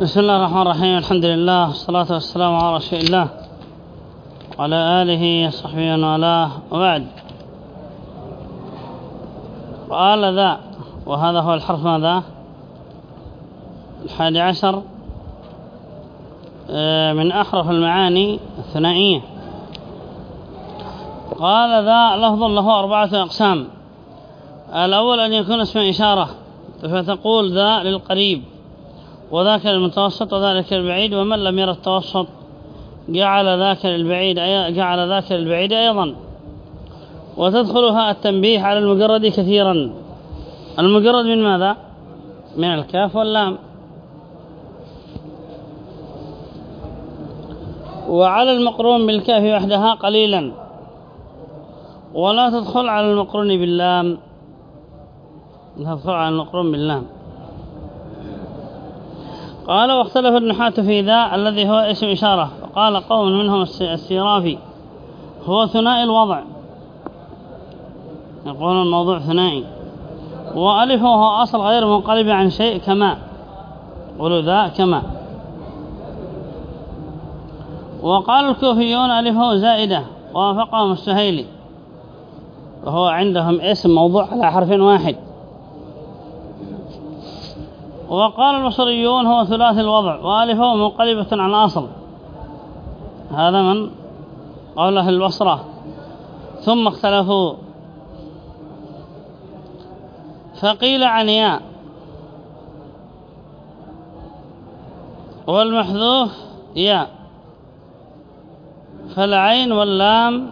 بسم الله الرحمن الرحيم الحمد لله والصلاة والسلام على رسول الله وعلى آله وصحبه وعلاه وبعد قال ذا وهذا هو الحرف ماذا الحادي عشر من أحرف المعاني الثنائية قال ذا لفظ له أربعة أقسام الأول أن يكون اسم إشارة فتقول ذا للقريب وذاك للمتوسط وذلك البعيد ومن لم يرى التوسط جعل ذاك للبعيد جعل ذاك للبعيد أيضا. وتدخلها التنبيه على المجرد كثيرا. المجرد من ماذا؟ من الكاف واللام. وعلى المقرون بالكاف وحدها قليلا. ولا تدخل على المقرون باللام. لا تدخل على المقرون باللام. قال واختلف النحاة في ذا الذي هو اسم إشارة. وقال قوم منهم السيرافي. هو ثنائي الوضع. يقول الموضوع ثنائي. وألف هو أصل غير منقلب عن شيء كما. قولوا ذا كما. وقال الكوفيون ألفه زائدة. وافقهم السهيلي. وهو عندهم اسم موضوع على حرف واحد. وقال المصريون هو ثلاث الوضع وآلفه منقلبة عن أصل هذا من قوله البصرة. ثم اختلفوا. فقيل عن ياء والمحذوف ياء. فالعين واللام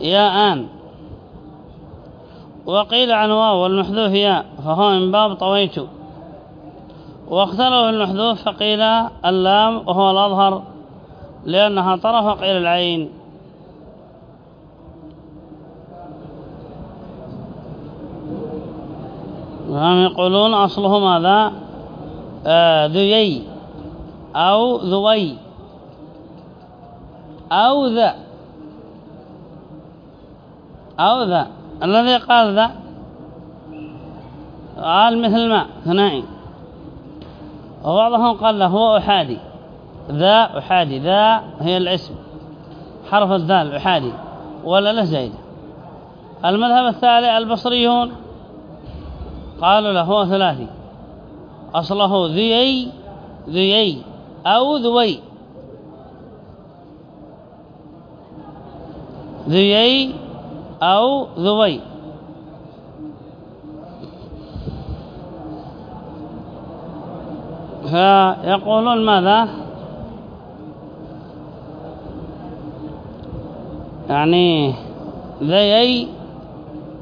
ياءان. وقيل عن واو والمحذوف ياء فهو من باب طويت. واختلوا المحذوف فقيل اللام وهو الأظهر لأنها طرف وقيل العين. وهم يقولون أصله ماذا؟ آه ذيي أو ذوي أو ذا أو ذا. الذي قال ذا؟ قال مثل ما ثنائي وبعضهم قال له هو أحادي. ذا أحادي ذا هي الاسم. حرف الذال أحادي ولا له زيد. المذهب الثالث البصريون قالوا له هو ثلاثي. أصله ذيي ذيي أو ذوي. ذيي أو ذوي. فيقولون ماذا؟ يعني ذيي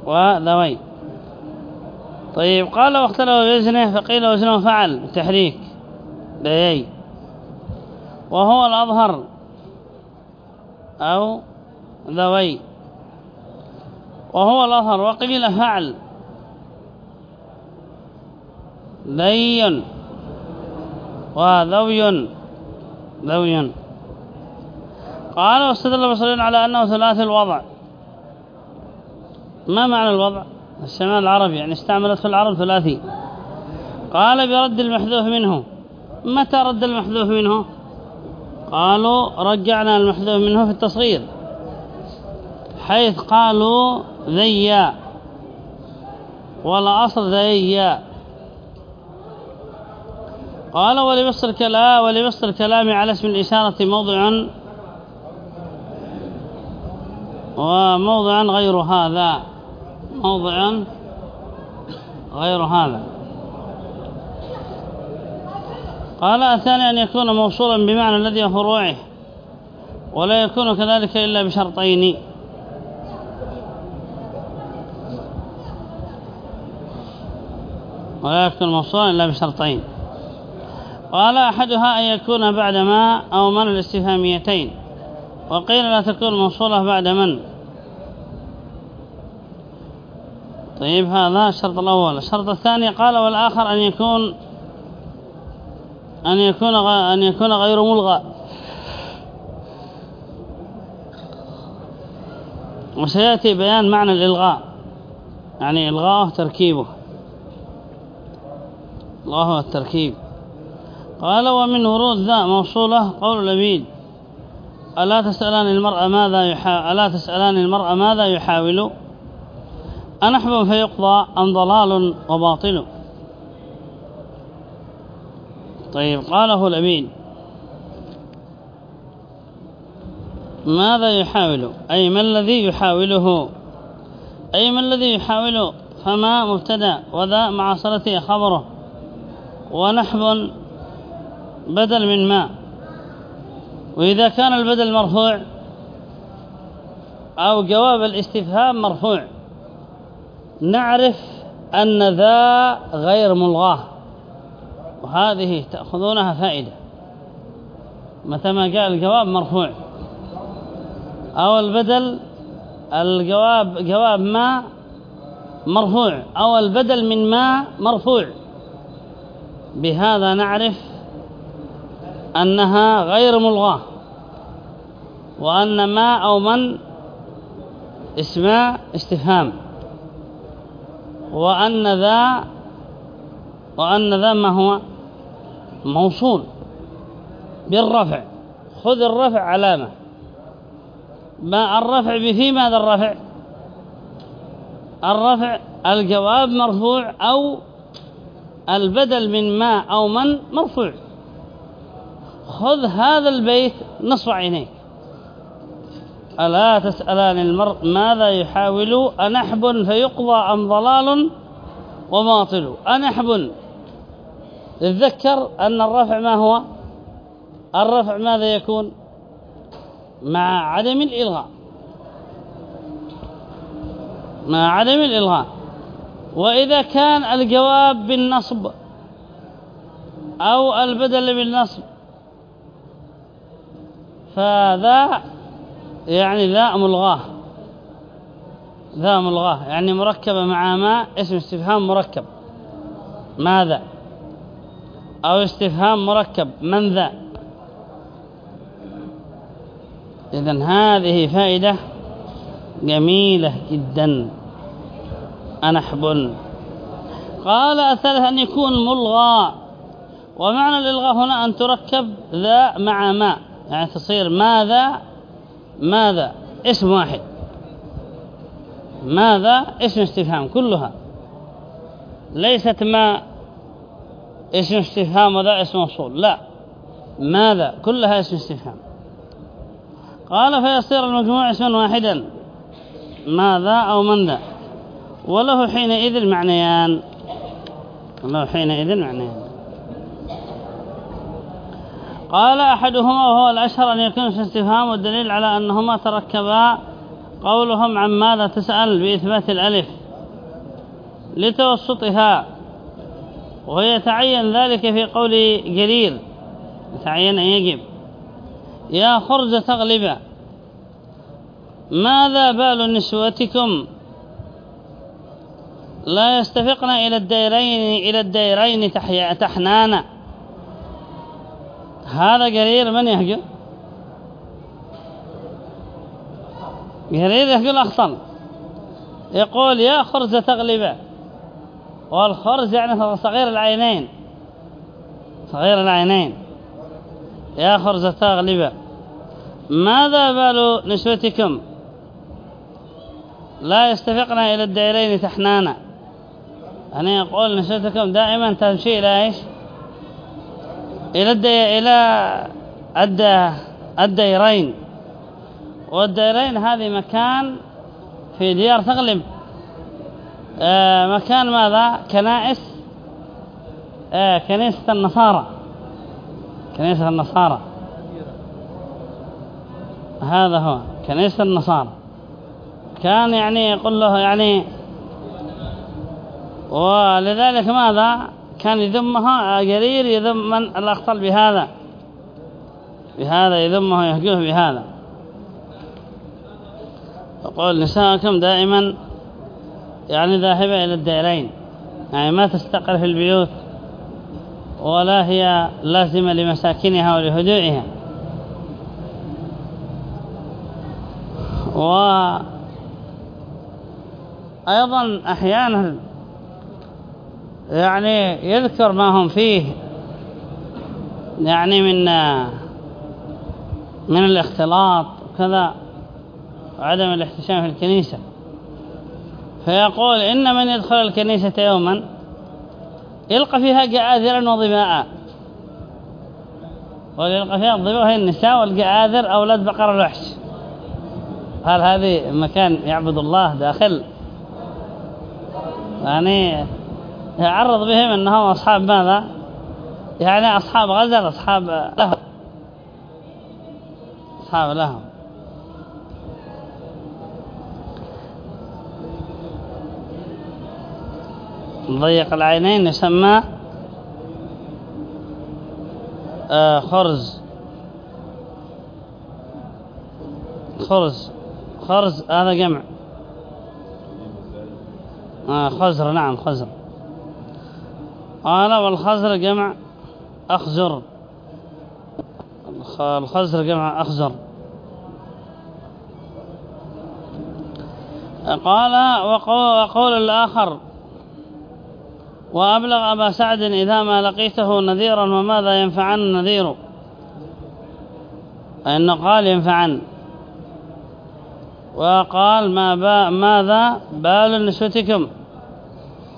وذوي. طيب قال واختلوا بوزنه فقيل وزنه فعل تحريك ذيي وهو الأظهر أو ذوي. وهو الأظهر وقيل فعل ذي. وذوي. ذوي. قال واستدل البصريون على أنه ثلاث الوضع. ما معنى الوضع؟ السماء العربي يعني استعملت في العرب ثلاثي. قال برد المحذوف منه. متى رد المحذوف منه؟ قالوا رجعنا المحذوف منه في التصغير. حيث قالوا ولا أصل ذيا. قال ولبسط الكلام ولبسط الكلام على اسم الإشارة موضع وموضع غير هذا. موضع غير هذا. قال الثاني أن يكون موصولا بمعنى الذي فروعه ولا يكون كذلك إلا بشرطين. ولا يكون موصولا إلا بشرطين. قال أحدها أن يكون بعد ما أو من الاستفهاميتين. وقيل لا تكون موصولة بعد من. طيب هذا الشرط الأول. الشرط الثاني قال والآخر أن يكون أن يكون أن يكون غير ملغى. وسيأتي بيان معنى الإلغاء. يعني إلغاءه تركيبه. الله التركيب قال ومن ورود ذا موصولة قول لبيد ألا تسألان المرأة ماذا ألا تسألان المرأة ماذا يحاول؟ أنحب فيقضى أم ضلال وباطل؟ طيب قاله لبيد ماذا يحاول؟ أي ما الذي يحاوله؟ أي ما الذي يحاول فما مبتدأ وذا مع صلته خبره؟ ونحب بدل من ما وإذا كان البدل مرفوع أو جواب الاستفهام مرفوع نعرف أن ذا غير ملغاه وهذه تأخذونها فائدة. متى ما جاء الجواب مرفوع أو البدل الجواب جواب ما مرفوع أو البدل من ما مرفوع. بهذا نعرف أنها غير ملغاة وأن ما أو من اسماء استفهام وأن ذا وأن ذا ما هو موصول بالرفع. خذ الرفع علامة. ما الرفع بفي ماذا الرفع؟ الرفع الجواب مرفوع أو البدل من ما أو من مرفوع. خذ هذا البيت نصف عينيك. ألا تسألان المرء ماذا يحاول؟ أنحب فيقضى أم ضلال وباطل؟ أنحب تذكر أن الرفع ما هو؟ الرفع ماذا يكون؟ مع عدم الإلغاء. مع عدم الإلغاء. وإذا كان الجواب بالنصب أو البدل بالنصب فذا يعني ذا ملغاه. ذا ملغاه. يعني مركبة مع ما؟ اسم استفهام مركب. ماذا؟ أو استفهام مركب. من ذا؟ إذن هذه فائدة جميلة جدا. أنحب قال الثالث أن يكون ملغى. ومعنى الإلغاء هنا أن تركب ذا مع ما. يعني تصير ماذا؟ ماذا؟ اسم واحد. ماذا؟ اسم استفهام كلها. ليست ما اسم استفهام وذا اسم موصول لا. ماذا؟ كلها اسم استفهام. قال فيصير المجموع اسما واحدا. ماذا أو من ذا؟ وله حينئذ معنيان له حينئذ معنيان قال أحدهما وهو الأشهر أن يكون في استفهام والدليل على أنهما تركبا قولهم عن ماذا تسأل بإثبات الألف لتوسطها ويتعين ذلك في قول جرير يتعين أن يجب. يا خرز تغلب ماذا بال نسوتكم؟ لا يستفقن إلى الديرين إلى الديرين تحنانا هذا قرير من يهجو قرير يهجو الأخطل. يقول يا خرز تغلب والخرز يعني صغير العينين. صغير العينين. يا خرز تغلب ماذا بال نسوتكم؟ لا يستفقن إلى الدائرين تحنانا يعني يقول نسوتكم دائما تمشي إلى إيش؟ إلى الدي... إلى الد... الديرين. والديرين هذه مكان في ديار تغلب. آه مكان ماذا؟ كنائس. آه كنيسة النصارى. كنيسة النصارى. هذا هو كنيسة النصارى. كان يعني يقول له يعني ولذلك ماذا؟ كان يذمها قرير يذم من الأخطل بهذا. بهذا يذمه يهجوه بهذا. يقول نساءكم دائما يعني ذاهبة إلى الدائرين. يعني ما تستقر في البيوت ولا هي لازمة لمساكنها ولهدوئها. وأيضا أحيانا يعني يذكر ما هم فيه يعني من من الاختلاط وكذا وعدم الاحتشام في الكنيسة. فيقول إن من يدخل الكنيسة يوما يلقى فيها جآذرا وضماء ويلقى فيها الضماء هي النساء والجآذر أولاد بقر الوحش. هل هذه مكان يعبد الله داخل؟ يعني يعرض بهم أنهم أصحاب ماذا؟ يعني أصحاب غزل أصحاب لهم أصحاب لهم ضيق العينين يسمى آه، خرز. خرز. خرز هذا جمع. آه خزر نعم خزر. قال والخزر جمع أخزر. الخزر جمع أخزر. قال وقول الآخر وأبلغ أبا سعد إذا ما لقيته نذيرا وماذا ينفعن النذير أنه قال ينفعن. وقال ما با ماذا بال نسوتكم؟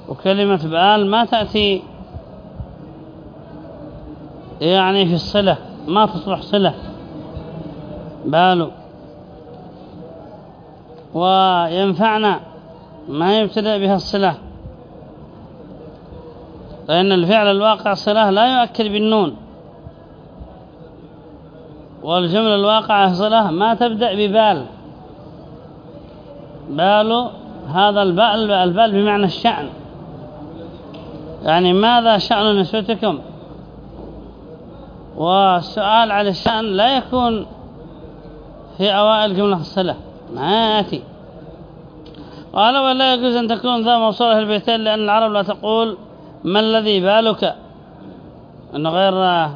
وكلمة بال ما تأتي يعني في الصلة ما تصلح صلة. بال وينفعنا ما يبتدأ بها الصلة. لأن الفعل الواقع صلة لا يؤكد بالنون. والجملة الواقعة صلة ما تبدأ ببال. بال هذا البال البال بمعنى الشأن. يعني ماذا شأن نسوتكم؟ والسؤال على الشأن لا يكون في أوائل جملة الصلة. ما يأتي. قال ولا يجوز أن تكون ذا موصولة البيتين لأن العرب لا تقول ما الذي بالك؟ أنه غير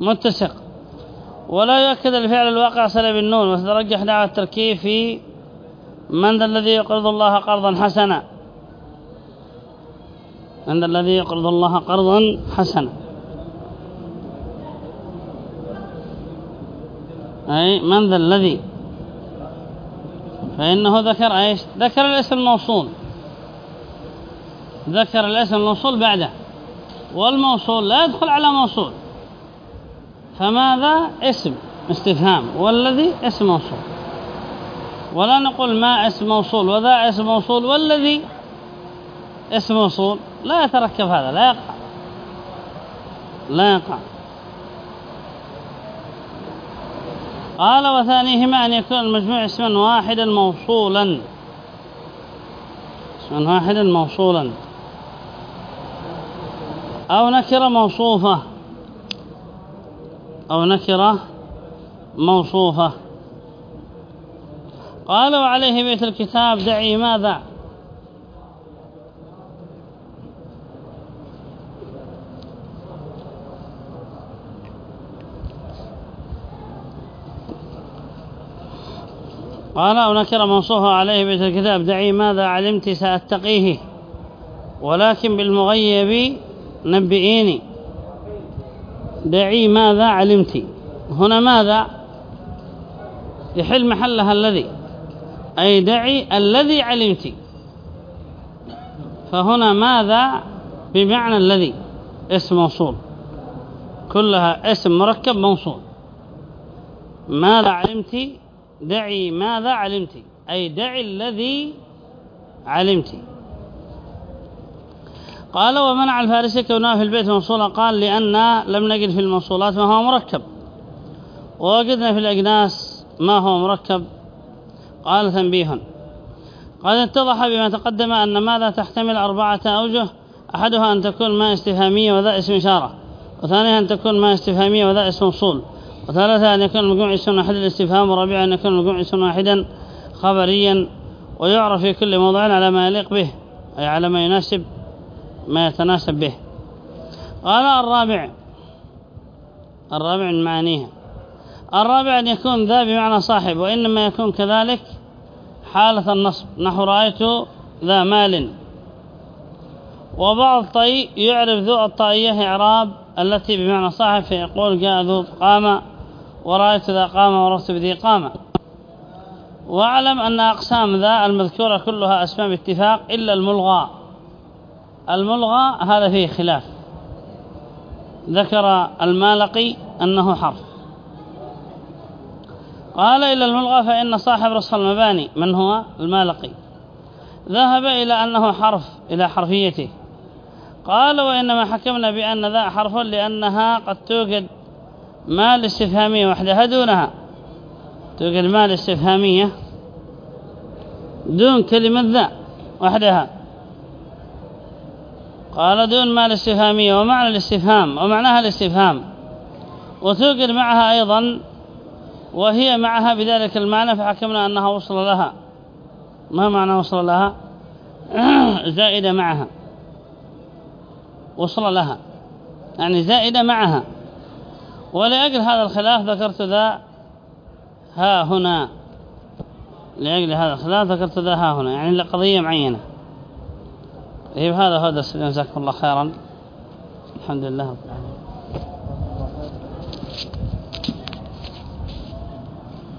متسق. ولا يؤكد الفعل الواقع صلة بالنون وتترجح دعوة التركيب في من ذا الذي يقرض الله قرضا حسنا. من ذا الذي يقرض الله قرضا حسنا. أي من ذا الذي؟ فإنه ذكر إيش؟ ذكر الاسم الموصول. ذكر الاسم الموصول بعده. والموصول لا يدخل على موصول. فماذا؟ اسم استفهام. والذي؟ اسم موصول. ولا نقول ما اسم موصول وذا اسم موصول. والذي؟ اسم موصول. لا يتركب هذا لا يقع. لا يقع. قال وثانيهما أن يكون المجموع اسما واحدا موصولا. اسما واحدا موصولا. أو نكرة موصوفة. أو نكرة موصوفة. قال وعليه بيت الكتاب دعي ماذا؟ قال أو نكر موصوفة عليه بيت الكتاب دعي ماذا علمت سأتقيه ولكن بالمغيب نبئيني. دعي ماذا علمت. هنا ماذا؟ يحل محلها الذي أي دعي الذي علمت. فهنا ماذا؟ بمعنى الذي اسم موصول. كلها اسم مركب موصول. ماذا علمت؟ دعي ماذا علمت؟ أي دعي الذي علمت. قال ومنع الفارسي كونها في البيت موصولا. قال لأن لم نجد في الموصولات ما هو مركب. ووجدنا في الأجناس ما هو مركب. قال تنبيه. قد اتضح بما تقدم أن ماذا تحتمل أربعة أوجه؟ أحدها أن تكون ما استفهامية وذا اسم إشارة وثانيها أن تكون ما استفهامية وذا اسم وصول. وثالثا أن يكون المجموع اسم واحد الاستفهام ورابعا أن يكون المجموع اسم واحدا خبريا ويعرف في كل موضع على ما يليق به أي على ما يناسب ما يتناسب به. قال الرابع. الرابع من معانيها الرابع أن يكون ذا بمعنى صاحب وإنما يكون كذلك حالة النصب. نحو رأيت ذا مال. وبعض طي يعرف ذو الطائية إعراب التي بمعنى صاحب فيقول جاء ذو قام ورأيت ذا قام ورأيت بذي قام. وأعلم أن أقسام ذا المذكورة كلها أسماء باتفاق إلا الملغى. الملغى هذا فيه خلاف. ذكر المالقي أنه حرف. قال إلى الملغى فإن صاحب رسخ المباني من هو؟ المالقي. ذهب إلى أنه حرف إلى حرفيته. قال وإنما حكمنا بأن ذا حرف لأنها قد توجد مال استفهامية وحدها دونها. توجد مال استفهامية دون كلمة ذا وحدها. قال دون مال استفهامية ومعنى الاستفهام ومعناها الاستفهام. وتوجد معها أيضا وهي معها بذلك المعنى فحكمنا أنها وصل لها. ما معنى وصل لها؟ زائدة معها. وصل لها. يعني زائدة معها. ولأجل هذا الخلاف ذكرت ذا ها هنا. لأجل هذا الخلاف ذكرت ذا ها هنا. يعني لقضية معينة. إيه هذا هو درس الله خيرا. الحمد لله